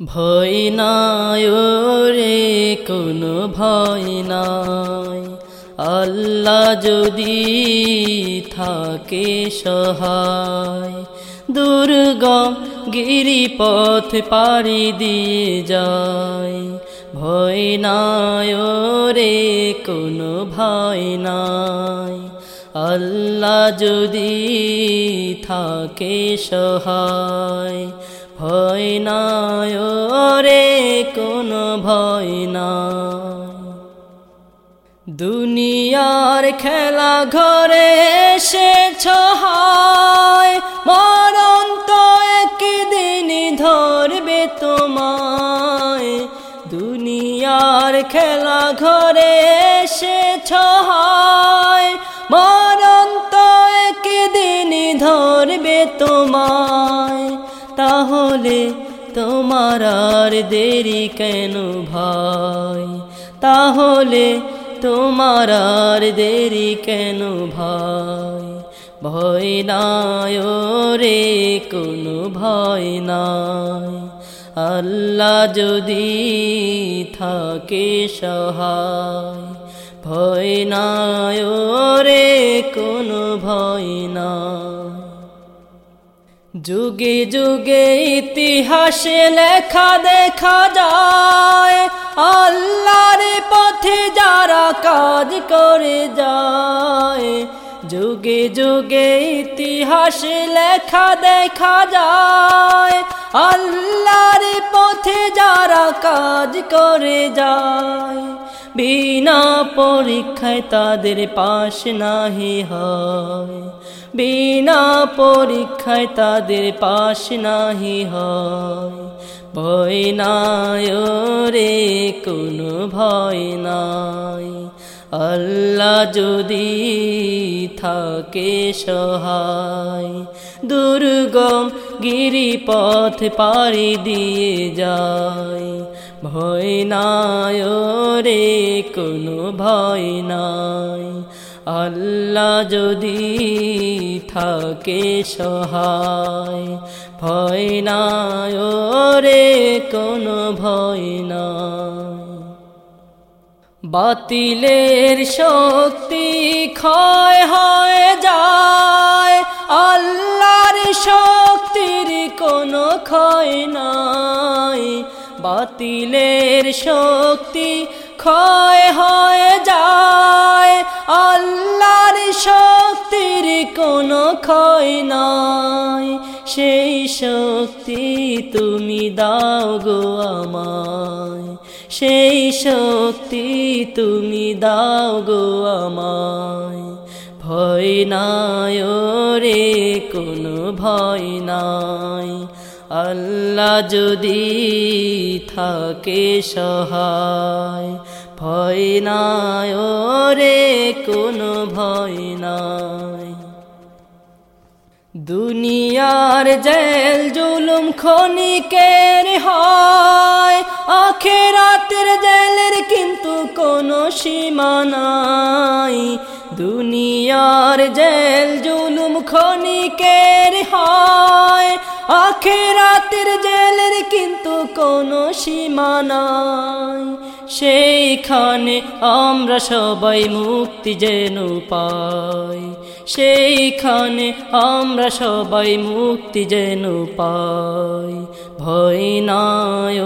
ভয় রে কোনো ভয় নাই। আল্লাহ যদি থাকে সহায়, দুর্গম গিরিপথ পাড়ি দিয়ে যায়। ভয় রে কোনো ভয় নাই। আল্লাহ যদি থাকে সহায় ভয় নাই রে কোনো ভয় নাই। দুনিয়ার খেলা ঘরে এসেছ, হায়, মরণ তো একদিন ধরবে তোমায়। দুনিয়ার খেলা তাহলে তোমার আর দেরি কেন ভাই? তাহলে তোমার আর দেরি কেন ভাই? ভয় নাই রে কোনো ভয় নাই। আল্লাহ যদি থাকে সহায়, ভয় নাই রে কোনো ভয় নাই। যুগে যুগে ইতিহাসে লেখা দেখা যায়। আল্লাহর পথে যারা কাজ করে যায়। যুগে যুগে ইতিহাসে লেখা দেখা যায়। আল্লাহর পথে যারা কাজ করে যায়। বিনা পরীক্ষায় তাদের পাশ নাহি হয়। বিনা পরীক্ষায় তাদের পাশ নাহি হয়। ভয় নাই রে কোনো ভয় নাই। আল্লাহ যদি থাকে সহায়, দুর্গম গিরিপথ পাড়ি দিয়ে যায়। ভয় নাই রে কোনো ভয় নাই। আল্লাহ যদি থাকে সহায়, ভয় নাই রে কোনো ভয় নাই। বাতিলের শক্তি ক্ষয় হয়ে। বাতিলের শক্তি ক্ষয় হয়ে যায়। আল্লাহর শক্তির কোনো ক্ষয় নাই। সেই শক্তি তুমি দাও গো আমায়। সেই শক্তি তুমি দাও গো আমায়। ভয় নাই রে কোনো ভয় নাই। আল্লাহ যদি থাকে সহায়, ভয় নাই রে কোনো ভয় নাই। দুনিয়ার জেল জুলুম খনিকের হয়, আখেরাতের জেলের কিন্তু কোনো সীমা নাই। দুনিয়ার জেল জুলুম খনিকের হয় আখেরাতের জেলের কিন্তু কোনো সীমা নাই। সেইখানে আমরা সবাই মুক্তি যেন পাই। সেইখানে আমরা সবাই মুক্তি যেন পাই। ভয় নাই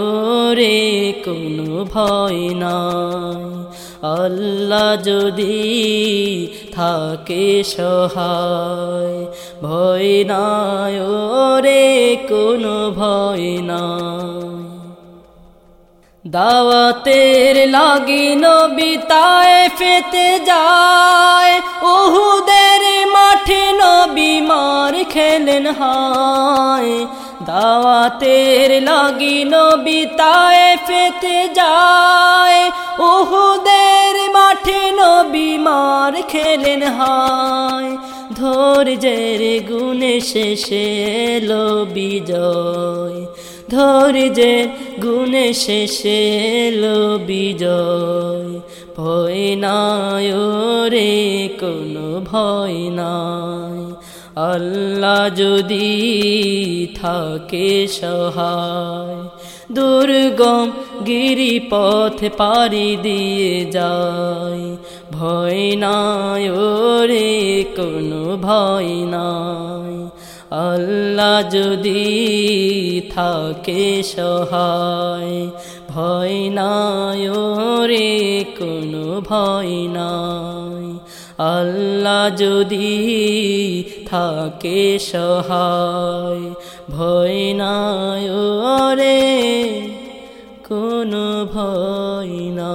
রে কোনো ভয় নাই। আল্লাহ যদি থাকে সহায়, ভয় নাই রে কোনো ভয় নাই। দাওয়াতের লাগি নবিতায় ফেতে যায় ওহুদের মাঠে নবী মার খেলেন হায়। দাওয়াতের লাগি নবিতায় ফেতে যায়। ওহুদের মাঠে নবী মার খেলেন হায়। ধৈর্যের গুণে শেষে এলো বিজয়। ধৈর্যের গুণে শেষে এলো বিজয়। ভয় নাই রে কোনো ভয় নাই। আল্লাহ যদি থাকে সহায়, দুর্গম গিরিপথ পাড়ি দিয়ে যায়। ভয় নাই ওরে, কোনো ভয় নাই। আল্লাহ যদি থাকে সহায়, ভয় নাই ওরে, কোনো ভয় নাই। আল্লাহ যদি থাকে সহায়। ভয় নাই রে কোনো ভয় না